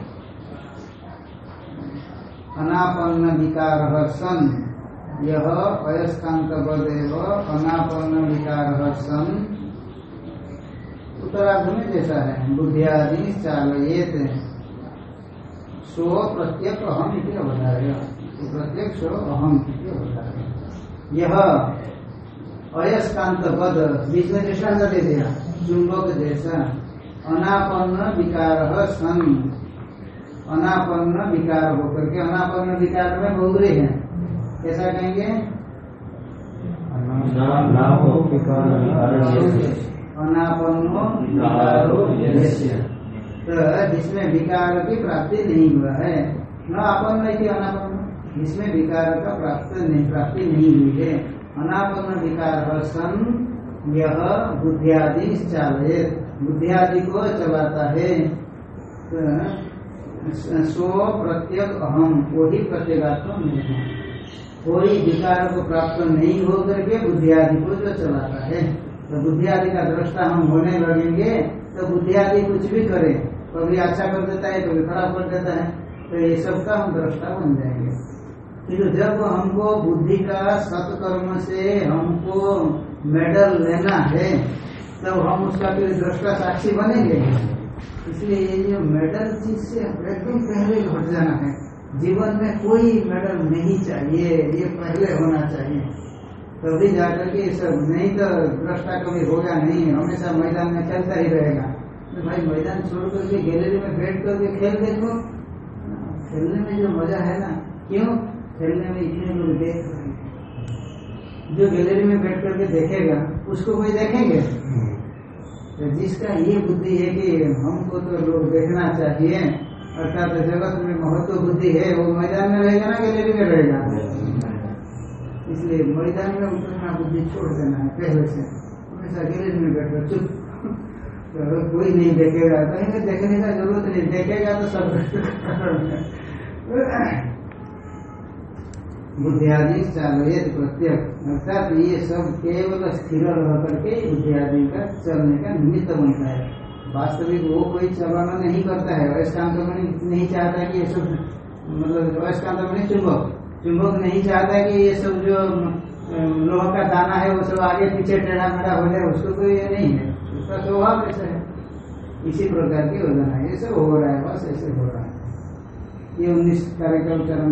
S4: अनापन्न
S1: विकार सन यह अयस्कान्तवद एव अनापन्न विकार सन उत्तरार्ध में जैसा है, बुद्धियादि चालयेत। सो प्रत्यक अहम इति अवधार्य। प्रत्यक सो अहम इति अवधार्य। यह अयस्कांत पद बीच में दृष्टांत दे दिया, चुंबक जैसा। अनापन्न विकार सन अनापन्न विकार होकर के अनापन्न विकार में बहुरे है। कैसा कहेंगे? अनापन्नो। तो जिसमें विकार की प्राप्ति नहीं हुआ है न आपन्न की अनापन्न? जिसमें विकार का प्राप्त नहीं प्राप्ति नहीं हुई है अनापन्न विकार सन यह बुद्धियादि चालय बुद्धियादि को चलाता है। तो सो प्रत्यक अहम वही प्रत्येगात्म है कोई विकार को प्राप्त नहीं होकर के आदि को जो चलाता है। तो बुद्धि आदि का दृष्टा हम होने लगेंगे तो बुद्धि आदि कुछ भी करे, कभी अच्छा कर देता है, कभी खराब कर देता है तो ये सब का हम दृष्टा बन जाएँगे। किंतु जब हमको बुद्धि का सत्कर्म से हमको मेडल लेना है, तब तो हम उसका फिर दृष्टा साक्षी बनेंगे। इसलिए ये जो मेडल चीज़ से एकदम पहले घट जाना है। जीवन में कोई मेडल नहीं चाहिए, ये पहले होना चाहिए। तभी जाकर के सब, नहीं तो दृष्टा कभी होगा नहीं, हमेशा मैदान में चलता ही रहेगा। तो भाई मैदान छोड़ करके गैलरी में बैठ करके खेल देखो। खेलने में जो मज़ा है ना, क्यों? खेलने में इतने लोग देख रहे हैं। जो गैलरी में बैठ करके देखेगा, उसको कोई देखेंगे? तो जिसका ये बुद्धि है कि हमको तो लोग देखना चाहिए, अर्थात जगत में महत्व बुद्धि है, वो मैदान में रहेगा ना गैलरी में रहेगा? इसलिए मैदान में उतरना बुद्धि छोड़ देना है, पहले से। हमेशा गैलरी में बैठो, चुप। तो कोई नहीं देखेगा, कहीं देखने का ज़रूरत नहीं, देखेगा तो सब। बुद्धियादि चालयत प्रत्यक अर्थात ये सब केवल स्थिर रह करके बुद्धियादि का चलने का निमित्त बनता है। वास्तविक वो कोई चलाना नहीं करता है। अयस्कांत मणि नहीं चाहता कि ये सब मतलब अयस्कांत मणि चुंबक। चुंबक नहीं चाहता कि ये सब जो लोह का दाना है, वो सब आगे पीछे टेढ़ा मेढ़ा हो जाए, उसको कोई ये नहीं है। उसका स्वभाव ऐसा है? इसी प्रकार की योजना है। ये सब हो रहा है, बस ऐसे हो रहा है। ये उन्नीस कार्य का उच्चारण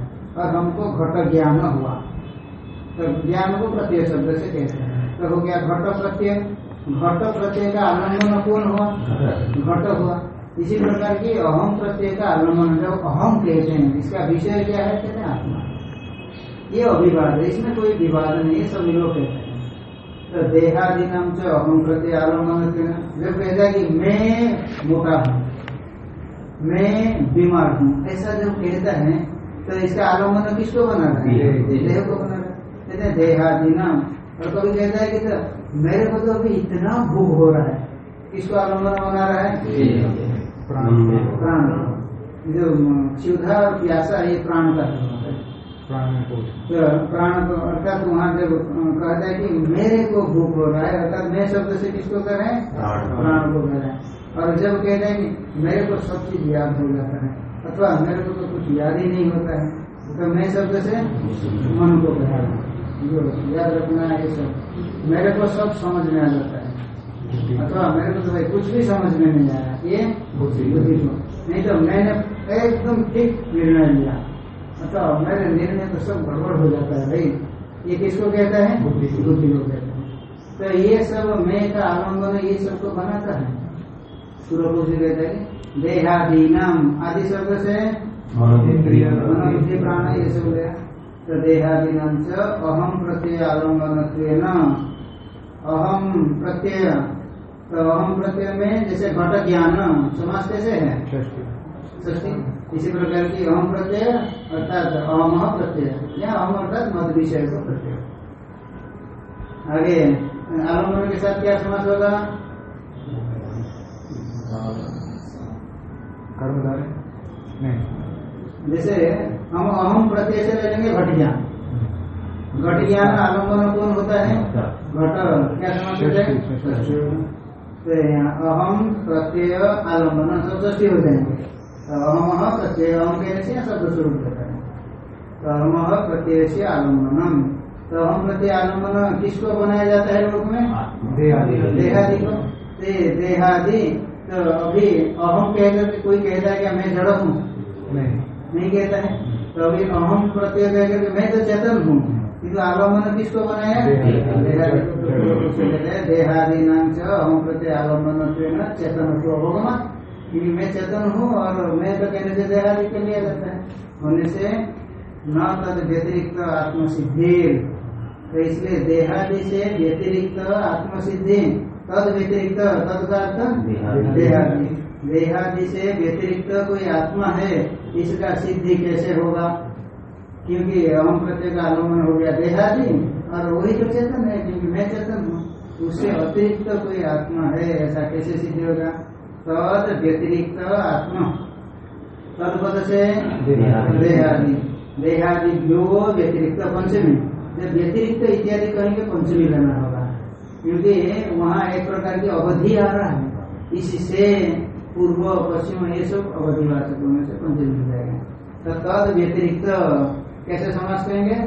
S1: और हमको घट ज्ञान हुआ। तो ज्ञान को प्रत्यय शब्द से कहते हैं। तो हो गया घट प्रत्यय। घट प्रत्यय का आलंबन कौन हुआ? घट हुआ। इसी प्रकार की अहम प्रत्यय का आलंबन जब अहम कहते हैं, इसका विषय क्या है? कहते आत्मा। ये अभिवाद है, इसमें कोई विवाद नहीं सभी लोग कहते हैं। तो देहादि नाम से अहम प्रत्यय आलंबन जब कहता है कि मैं मोटा हूँ, मैं बीमार हूँ, ऐसा जब कहता है तो इसका आलंबन किसको बना रहा है?
S3: देह।
S1: को बना रहा है। कहते हैं देहादि नाम। और कभी कहता है कि तो मेरे को तो अभी इतना भूख हो रहा है। किसको आलंबन बना रहा है?
S3: प्राण
S1: प्राण जो क्षुधा और प्यासा ये प्राण का तो प्राण को अर्थात वहाँ जब कहता है कि मेरे को भूख हो रहा है अर्थात मैं शब्द से किसको कर रहे हैं?
S2: प्राण।
S1: प्राण को कर रहे हैं। और जब कहते हैं कि मेरे को सब चीज़ याद हो जाता है अथवा मेरे को तो कुछ याद ही नहीं होता है। तो मैं शब्द से मन को कह जो याद रखना है ये सब। मेरे को सब समझ में आ जाता है। अथवा मेरे को तो भाई कुछ भी समझ में नहीं आया। ये
S3: बुद्धि।
S1: को नहीं तो मैंने एकदम ठीक निर्णय लिया। अथवा मेरे निर्णय तो सब गड़बड़ हो जाता है भाई। ये किसको कहता है?
S3: बुद्धि।
S1: को। कहता है। तो ये सब मैं का आलंबन ये सबको बनाता है। पूर्व जी कहता है कि देहादीनाम आदि शब्द से प्राण ये सब गया तो देहादीनाम से अहम प्रत्यय आलंबन अहम प्रत्यय तो अहम प्रत्यय में जैसे घट ज्ञान समाज कैसे है इसी प्रकार की अहम प्रत्यय अर्थात अहम प्रत्यय। या अहम अर्थात मद विषय को प्रत्यय। आगे आलंबन के साथ क्या समाज होगा?
S3: कर्मधारे नहीं।
S1: जैसे हम अहम प्रत्यय से ले लेंगे घट ज्ञान घट ज्ञान आलंबन कौन होता है? घट। क्या समास होता है। तो अहम प्रत्यय आलंबन सब हो। जाएँगे तो अहम प्रत्यय अहम कहने से शब्द स्वरूप होता है? तो अहम प्रत्यय से आलम्बनम तो अहम प्रत्यय आलंबन किसको बनाया जाता है लोक में?
S3: देहादि।
S1: देहादि को। देहादि तो अभी अहम कहकर के कोई कहता है कि मैं जड़ हूँ?
S3: नहीं।
S1: नहीं कहता है? तो अभी अहम प्रत्यय कहकर के मैं तो चेतन हूँ। किंतु आलंबन किसको बनाया?
S3: देहादि।
S1: को नाम से अहम प्रत्यय आलंबन चेतन को अवगमा क्योंकि मैं चेतन हूँ और मैं तो कहने से देहादि कर लिया जाता है। होने से न तद व्यतिरिक्त आत्मसिद्धि। तो इसलिए देहादि से व्यतिरिक्त आत्मसिद्धि। तद व्यतिरिक्त तद का अर्थ
S2: देहादि।
S1: देहादि से व्यतिरिक्त कोई आत्मा है इसका सिद्धि कैसे होगा? क्योंकि हम प्रत्येक आलंबन हो गया देहादि और वही तो चेतन है क्योंकि मैं चेतन हूँ। उससे अतिरिक्त कोई आत्मा है ऐसा कैसे सिद्धि होगा? तद व्यतिरिक्त आत्मा। तद पद से
S2: देहादि।
S1: देहादि। जो व्यतिरिक्त पंचमी। व्यतिरिक्त इत्यादि कहेंगे पंचमी लेना होगा। क्योंकि वहाँ एक प्रकार की अवधि आ रहा है। इससे पूर्व पश्चिम ये सब अवधिवाचकों में से पंचमी हो जाएगा। तो तद व्यतिरिक्त कैसे समाज करेंगे?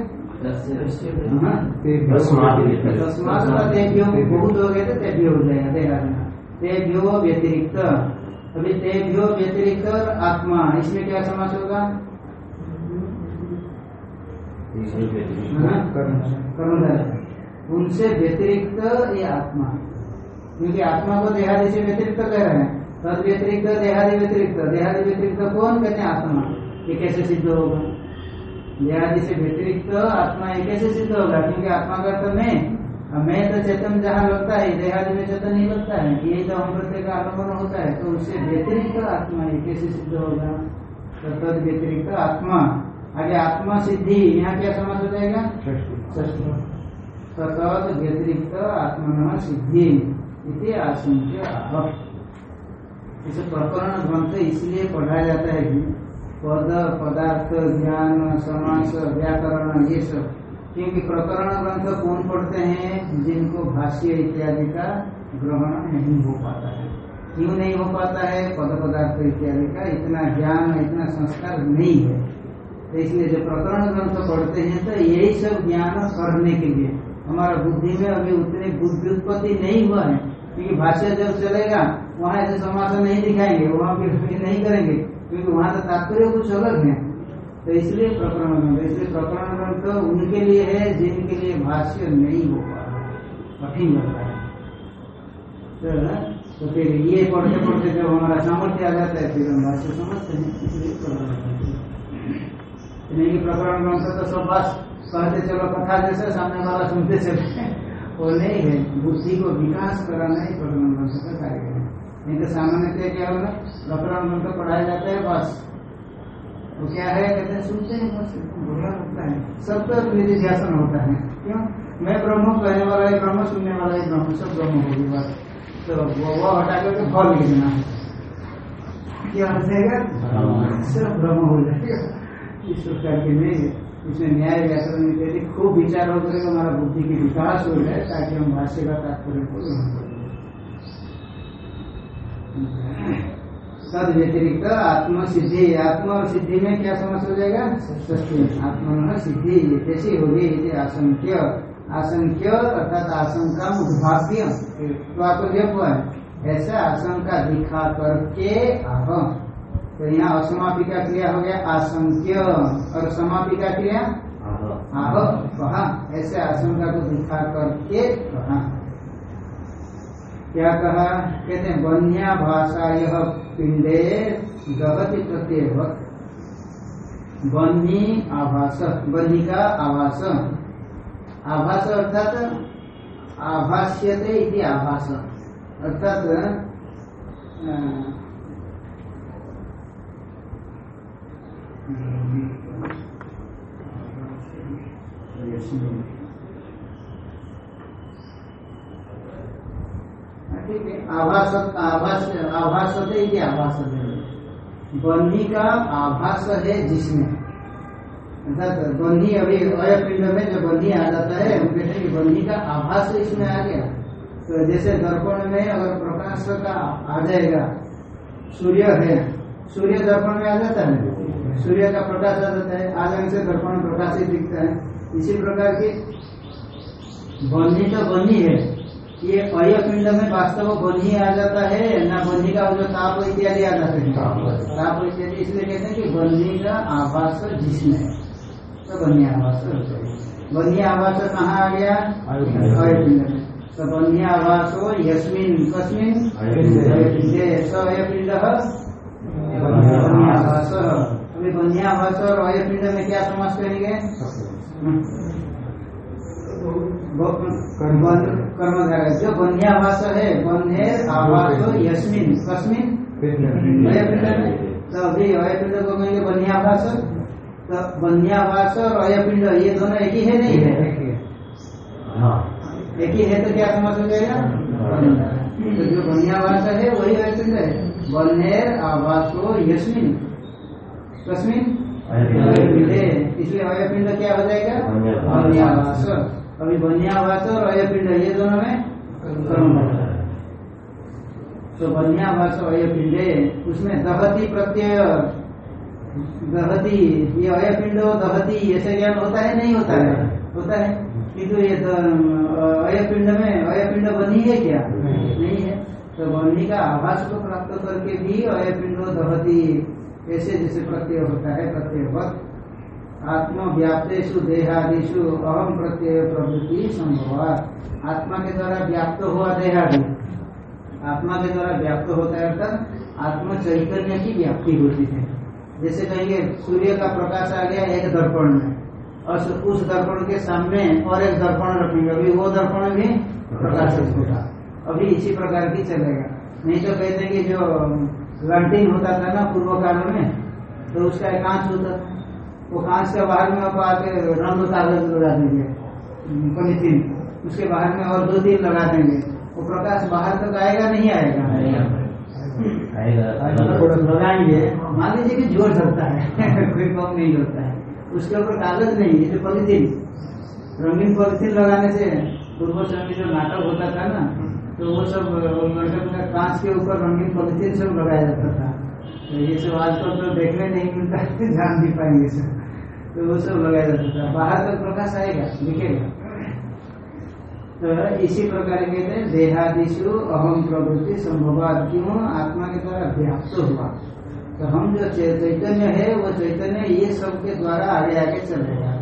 S1: हाँ?
S2: तस्मात्
S1: तेभ्यो बहुत हो गए तो तेभ्यो हो जाएगा देहादि तेभ्यो व्यतिरिक्त। अभी तेभ्यो व्यतिरिक्त आत्मा इसमें क्या समास होगा? हाँ? कर्मधारय उनसे व्यतिरिक्त ये आत्मा। क्योंकि आत्मा को देहादि से व्यतिरिक्त कह रहे हैं। तद व्यतिरिक्त देहादि व्यतिरिक्त। देहादि व्यतिरिक्त कौन? कहते हैं आत्मा। ये कैसे सिद्ध होगा? देहादि से व्यतिरिक्त आत्मा ये कैसे सिद्ध होगा? क्योंकि आत्मा का अर्थ मैं। मैं तो चेतन जहाँ लगता है देहादि में चेतन नहीं लगता है। ये तो हम प्रत्येक आलंबन होता है। तो उससे व्यतिरिक्त आत्मा ये कैसे सिद्ध होगा? तो तद व्यतिरिक्त आत्मा। आगे आत्मा सिद्धि यहाँ क्या समझ हो जाएगा? तद व्यतिरिक्त आत्मन सिद्धि इति आशंक्य आह इसे प्रकरण ग्रंथ इसलिए पढ़ाया जाता है कि पद, पदार्थ, ज्ञान, समास, व्याकरण, ये सब। क्योंकि प्रकरण ग्रंथ कौन पढ़ते हैं, जिनको भाष्य इत्यादि का ग्रहण नहीं हो पाता है। क्यों नहीं हो पाता है? पद, पदार्थ इत्यादि का इतना ज्ञान, इतना संस्कार नहीं है। तो इसलिए जो प्रकरण ग्रंथ पढ़ते हैं तो यही सब ज्ञान करने के लिए हमारा बुद्धि में अभी उतनी बुद्धि उत्पत्ति नहीं हुआ है, क्योंकि भाष्य जब चलेगा, वहाँ ऐसे समाधान नहीं दिखाएँगे, वहाँ फिर नहीं करेंगे, क्योंकि वहाँ तो तात्पर्य कुछ अलग है। तो इसलिए प्रकरण ग्रंथ इसलिए प्रकरण ग्रंथ उनके लिए है, जिनके लिए भाष्य नहीं हो पा रहा कठिन लगता है। तो तो फिर ये पढ़ते पढ़ते जब हमारा सामर्थ्य आ जाता है, फिर हम भाष्य समझते हैं, इसलिए प्रकरण ग्रंथ। नहीं कि प्रकरण ग्रंथ तो सब बस कहते, चलो कथा जैसे सामने वाला सुनते चले। वो नहीं है, बुद्धि को विकास कराना ही प्रकरण ग्रंथ का कार्य है नहीं तो सामान्य क्या होगा प्रकरण ग्रंथ पढ़ाया जाता है, बस। वो क्या है, कहते हैं, सुनते हैं, बस बुरा लगता है। सब सबका निधिध्यासन होता है। क्यों? मैं ब्रह्म कहने वाला है, ब्रह्म सुनने वाला है, ब्रह्म, सब ब्रह्म होगी बस। तो वो वो हटा करके फल लिख देना है। क्या हो जाएगा? सब ब्रह्म हो जाएगा। इस प्रकार के नहीं इसमें न्याय व्याकरण इत्यादि खूब विचार हो करेगा हमारा बुद्धि की विकास हो जाए, ताकि हम भाष्य का तात्पर्य को ग्रहण कर। तद व्यतिरिक्त आत्म सिद्धि, आत्म और सिद्धि में क्या समझ हो जाएगा? आत्म सिद्धि कैसी होगी? ये आशंक्य आशंक्य अर्थात आशंका उद्भाव्य तो आपको जब ऐसा आशंका दिखा करके आह तो यहाँ असमापिका क्रिया हो गया आशंक्य और समापिका क्रिया? आह। कहा ऐसे आशंका को दिखा करके कहा क्या कहा? कहते हैं बन्या भाषा यह पिंडे गवति प्रत्यय। बन्ही आभास बन्ही का आभास। आभास अर्थात आभाष्यते इति आभास। अर्थात अ, ठीक आभास आभास आभास का आभास है? जिसमें। अर्थात बन्ही अभी अय पिंड में जो बन्ही आ जाता है हम कहते हैं कि बन्ही का आभास इसमें आ गया। तो जैसे दर्पण में अगर प्रकाश का आ जाएगा, सूर्य है, सूर्य दर्पण में आ जाता है सूर्य का प्रकाश आ जाता है आ जाने से दर्पण प्रकाशित दिखता है इसी प्रकार की बन्ही तो बन्ही है ये अय पिंड में वास्तव बन्ही आ जाता है ना बन्ही का जो ताप इत्यादि आ जाते हैं ताप इत्यादि इसलिए कहते हैं कि बन्ही का आवास जिसमें है तो बन्ही आवास होता है बन्ही आवास कहाँ आ गया अय पिंड में तो बन्ही आवास हो यस्मिन कस्मिन अय पिंडे स अय पिंड आवास बन्ही आवास और पिंड में क्या समास करेंगे? कर्मधारा जो बन्यावास है बन्हेर आवास यस्मिन। कस्मिन? तो अभी अय पिंड को कहेंगे बन्यावास तो बन्यावास और अय पिंड ये दोनों एक ही है नहीं? है
S2: हाँ।
S1: एक ही है तो क्या समझ हो जाएगा तो जो बन्यावास है वही अय पिंड है बन्हेर आवासो यस्मिन। कस्मिन इसलिए अय पिंड क्या हो जाएगा? बन्यावास अभी बन्यावास और अय पिंड ये दोनों में कर्म है? तो बन्यावास अय पिंडे उसमें दहती प्रत्यय दहती ये अय पिंड दहती ऐसे ज्ञान होता है नहीं होता है? होता है। किंतु ये अय पिंड में अय पिंड बनी है क्या? नहीं। है। तो बनी का आभास को प्राप्त करके भी अय पिंड दहती ऐसे जैसे प्रत्यय होता है, प्रत्यय आत्म व्याप्तेषु देहादिषु अहम प्रत्यय प्रवृत्ति संभव आत्मा के द्वारा व्याप्त हुआ देहादि। आत्मा के द्वारा व्याप्त होता है अर्थात आत्म चैतन्य की व्याप्ति होती है। जैसे कहेंगे सूर्य का प्रकाश आ गया एक दर्पण में। और उस दर्पण के सामने और एक दर्पण रखेंगे। अभी वो दर्पण भी प्रकाशित होगा। अभी इसी प्रकार की चलेगा। नहीं तो कहते हैं कि जो लंटिन होता था ना पूर्व काल में तो उसका कांच होता था। वो कांच के बाहर में आप आके रंग कागज़ लगा देंगे पॉलिथीन। उसके बाहर में और दो दिन लगा देंगे। वो प्रकाश बाहर तक आएगा नहीं आएगा?
S2: आएगा।
S1: लगाएँगे। मान लीजिए कि ज़ोर सकता है कोई कम नहीं होता है। उसके ऊपर कागज़ नहीं जैसे पॉलिथीन। रंगीन पॉलिथीन लगाने से पूर्व समय जो नाटक होता था ना तो वो सब वो नाटक में कांच के ऊपर रंगीन पॉलिथीन सब लगाया जाता था। तो ये सब आजकल तो देखने नहीं मिलता है जान नहीं पाएँगे सब। तो वो सब लगाया जाता था। बाहर तक प्रकाश आएगा, दिखेगा। तो इसी प्रकार कहते हैं देहादिशु अहम प्रवृत्ति संभवाद क्यों? आत्मा के द्वारा व्याप्त हुआ। तो हम जो चैतन्य है, वो चैतन्य ये सब के द्वारा आगे आगे चलेगा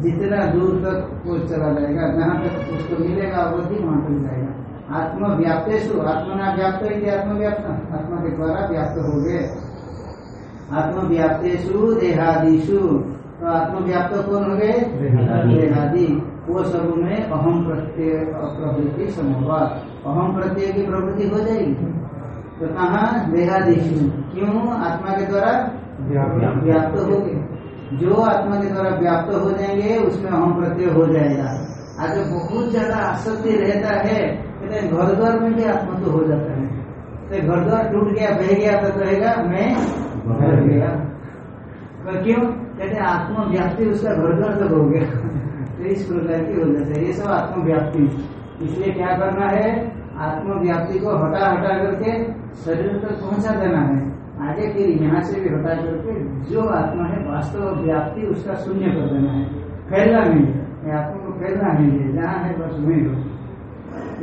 S1: जितना दूर तक वो चला जाएगा, जहाँ तक उसको मिलेगा, वो भी वहाँ तक जाएगा। आत्मव्याप्तेशु आत्मना व्याप्त है आत्मव्याप्त आत्मा के द्वारा व्याप्त हो गए। आत्मव्याप्तेशु देहादिशु तो आत्मव्याप्त कौन हो गए?
S3: देहादि।
S1: वो सब में अहम प्रत्यय प्रवृत्ति समूह अहम प्रत्यय की प्रवृत्ति हो जाएगी। तो कहा? देहादिशु क्यों? आत्मा के द्वारा
S3: व्याप्त।
S1: व्याप्त हो गए। जो आत्मा के द्वारा व्याप्त हो जाएँगे उसमें अहम प्रत्यय हो जाएगा। आज बहुत ज़्यादा आसक्ति रहता है। हैं घर द्वार में भी आत्मा तो हो जाता है। तो घर द्वार टूट गया, बह गया तो कहेगा, मैं बह गया। तो क्यों? कहते हैं, आत्मा व्याप्ति उसका घर द्वार तक हो गया। तो इस प्रकार की हो जाता है। ये सब आत्मव्याप्ति इसलिए क्या करना है? आत्मव्याप्ति को हटा हटा करके शरीर तक पहुँचा देना है। आगे फिर यहाँ से भी हटा करके जो आत्मा है, वास्तव व्याप्ति उसका शून्य कर देना है। फैलना नहीं है। आत्मा को फैलना नहीं है। जहाँ है, बस वही हो।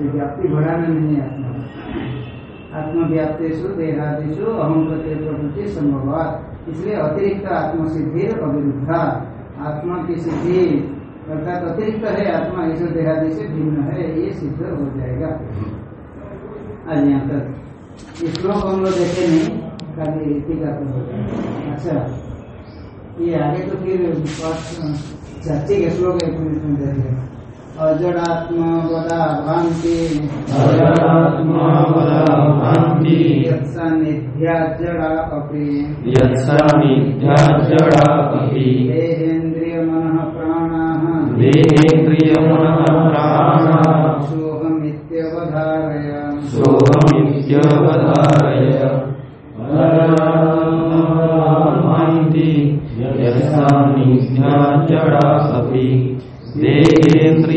S1: व्याप्ति बढ़ाना नहीं है। आत्मा आत्मव्याप्तेशु देहादिशु अहम प्रत्यय प्रवृत्ति संभवात। इसलिए अतिरिक्त आत्म सिद्धि अविरुद्धा। आत्मा की सिद्धि, अर्थात अतिरिक्त है आत्मा, इस देहादि से भिन्न है, ये सिद्ध हो जाएगा। आज यहाँ तक श्लोक हम लोग देखे नहीं, खाली टीका तो हो जाएगा। अच्छा ये आगे तो फिर अच्छा के श्लोक एक मिनट में देखे अजडात्मा वदा भांति
S4: अजडात्मा वदा भान्ति
S1: अपि
S4: अपि
S1: प्राणाः।
S4: देहेन्द्रियमनः प्राणाः
S1: सोऽहमित्यवधारय
S4: सोऽहमित्यवधारय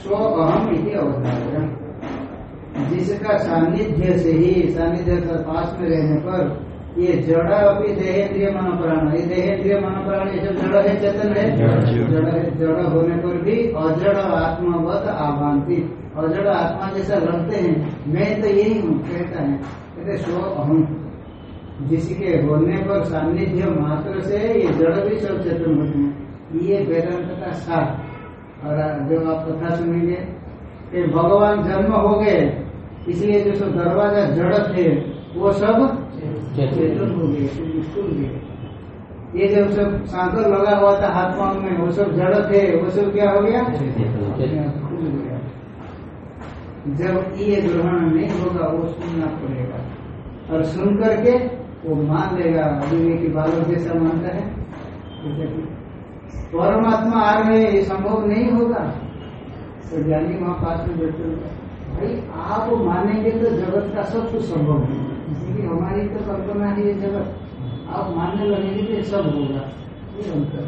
S1: स्व अहम इति अवधार्य जिसका सानिध्य से ही सानिध्य के पास में रहने पर, ये जड़ अभी देहेंद्रिय मन प्राण ये देहेंद्रिय मन प्राण ये जो जड़ है, चेतन है,
S4: जड़।
S1: है, जड़ होने पर भी अजड़ आत्मवत आभांति अजड़ आत्मा जैसा लगते हैं, मैं तो यही हूँ, कहता है। कहते स्व अहम जिसके होने पर सानिध्य मात्र से ये जड़ भी सब चेतन होते हैं। ये वेदांत का सार। और जो आप कथा सुनेंगे कि भगवान जन्म हो गए, इसलिए जो सब दरवाज़ा जड़ थे वो सब चेतन हो गए ये जो सब सांकर लगा हुआ था हाथ पाँव में, वो सब जड़ थे वो सब क्या हो गया? खुल गया जब ये ग्रहण नहीं होगा, वो सुनना पड़ेगा। और सुन करके वो मान लेगा, अभी की बालक जैसा मानता है परमात्मा आ रहे ये संभव नहीं होगा तो ज्ञानी वहाँ पास में बैठे भाई, आप मानेंगे तो जगत का सब कुछ संभव है। इसलिए हमारी तो कल्पना है ये जगत। आप मानने लगेंगे तो ये सब होगा। ये अंतर।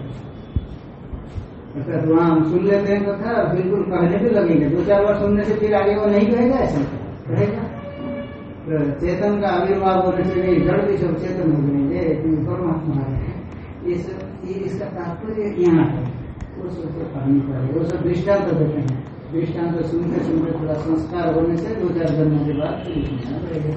S1: अर्थात वहाँ हम सुन लेते हैं कथा, बिल्कुल कहने भी लगेंगे। दो चार बार सुनने से फिर आगे वो नहीं कहेगा, ऐसा कहेगा। तो चेतन का आविर्भाव होने से नहीं, जड़ भी सब चेतन हो क्योंकि परमात्मा है। ये सब ये इसका तात्पर्य यहाँ है। वो सब तो कहनी वो सब दृष्टांत देते हैं। दृष्टांत सुनते सुनते थोड़ा संस्कार होने से दो चार जन्मों के बाद ठीक है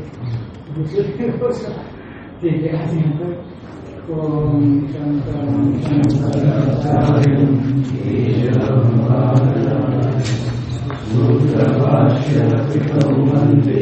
S4: सूत्रभाष्यकृतौ वंदे